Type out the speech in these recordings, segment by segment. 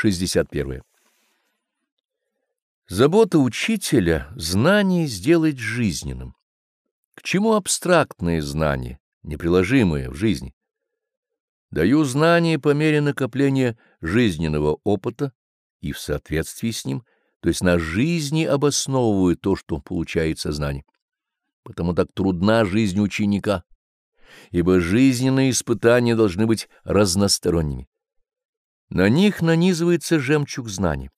61. Забота учителя — знание сделать жизненным. К чему абстрактные знания, неприложимые в жизни? Даю знания по мере накопления жизненного опыта и в соответствии с ним, то есть на жизни обосновываю то, что получает сознание. Потому так трудна жизнь ученика, ибо жизненные испытания должны быть разносторонними. На них нанизывается жемчуг знаний.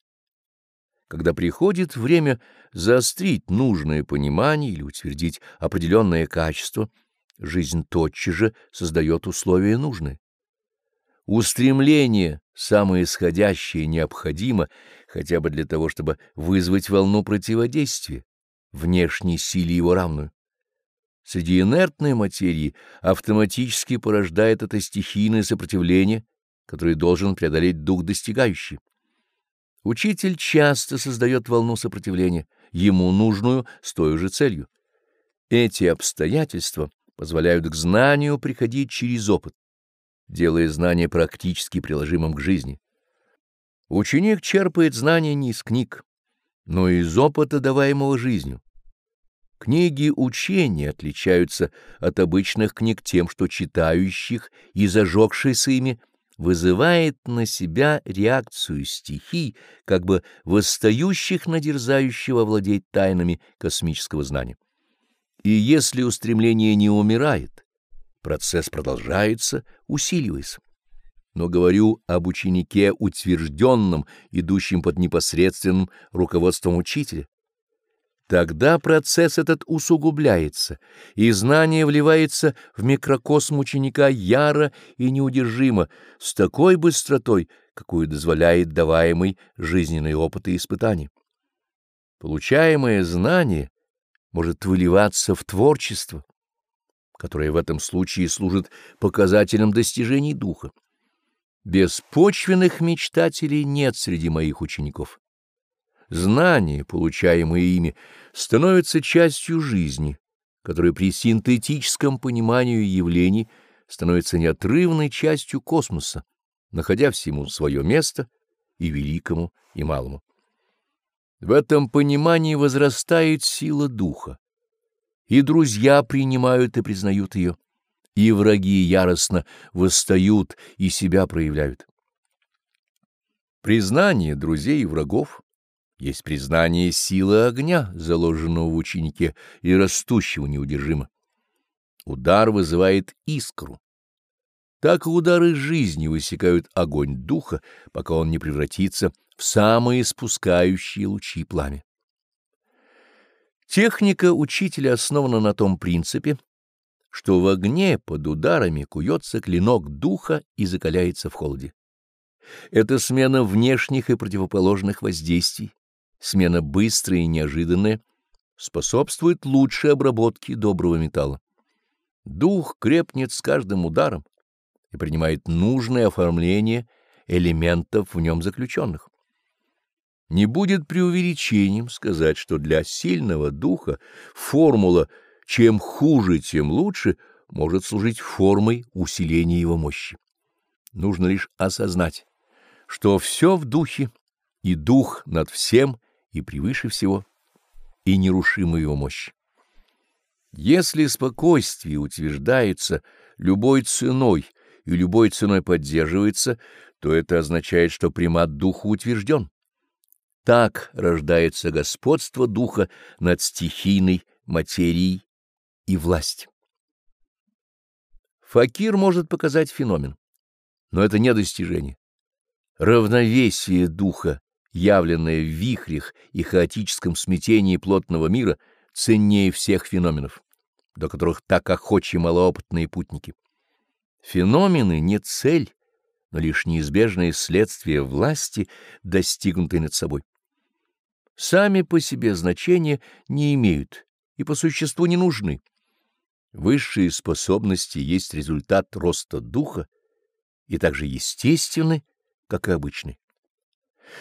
Когда приходит время заострить нужное понимание или утвердить определенное качество, жизнь тотчас же создает условия нужные. Устремление, самое исходящее, необходимо хотя бы для того, чтобы вызвать волну противодействия, внешней силе его равную. Среди инертной материи автоматически порождает это стихийное сопротивление, которое должен преодолеть дух достигающий. Учитель часто создает волну сопротивления, ему нужную с той же целью. Эти обстоятельства позволяют к знанию приходить через опыт, делая знание практически приложимым к жизни. Ученик черпает знания не из книг, но из опыта, даваемого жизнью. Книги учения отличаются от обычных книг тем, что читающих и зажегшийся ими вызывает на себя реакцию стихий, как бы восстающих на дерзающего владеть тайнами космического знания. И если устремление не умирает, процесс продолжается, усиливаясь. Но говорю об ученике утвержденном, идущем под непосредственным руководством учителя. Тогда процесс этот усугубляется, и знание вливается в микрокосм ученика яро и неудержимо, с такой быстротой, какую дозволяет даваемый жизненный опыт и испытания. Получаемое знание может выливаться в творчество, которое в этом случае служит показателем достижений духа. Беспочвенных мечтателей нет среди моих учеников. Знания, получаемые ими, становятся частью жизни, которая при синтетическом понимании явлений становится неотрывной частью космоса, находя всему свое место и великому, и малому. В этом понимании возрастает сила духа, и друзья принимают и признают ее, и враги яростно восстают и себя проявляют. Признание друзей и врагов есть признание силы огня, заложенного в ученике и растущего неудержимо. Удар вызывает искру. Так удары жизни высекают огонь духа, пока он не превратится в самые спускающие лучи пламя. Техника учителя основана на том принципе, что в огне под ударами куется клинок духа и закаляется в холоде. Это смена внешних и противоположных воздействий, смена быстрая и неожиданная, способствует лучшей обработке доброго металла. Дух крепнет с каждым ударом и принимает нужное оформление элементов в нем заключенных. Не будет преувеличением сказать, что для сильного духа формула «чем хуже, тем лучше» может служить формой усиления его мощи. Нужно лишь осознать, что все в духе, и дух над всем — и превыше всего, и нерушимую его мощь. Если спокойствие утверждается любой ценой и любой ценой поддерживается, то это означает, что примат духа утвержден. Так рождается господство духа над стихийной материей и власть. Факир может показать феномен, но это не достижение. Равновесие духа явленное в вихрях и хаотическом смятении плотного мира, ценнее всех феноменов, до которых так охочи малоопытные путники. Феномены не цель, но лишь неизбежное следствие власти, достигнутой над собой. Сами по себе значения не имеют и по существу не нужны. Высшие способности есть результат роста духа и также естественны, как и обычный.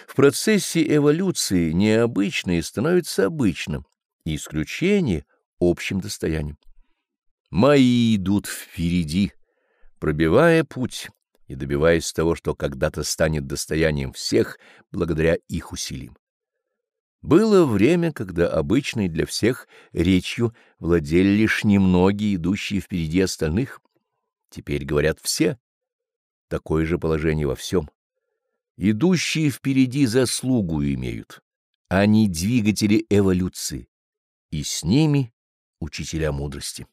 В процессе эволюции необычное становится обычным, и исключение — общим достоянием. Мои идут впереди, пробивая путь, и добиваясь того, что когда-то станет достоянием всех благодаря их усилиям. Было время, когда обычной для всех речью владели лишь немногие, идущие впереди остальных. Теперь говорят все. Такое же положение во всем. Идущие впереди заслугу имеют. Они двигатели эволюции, и с ними учителя мудрости.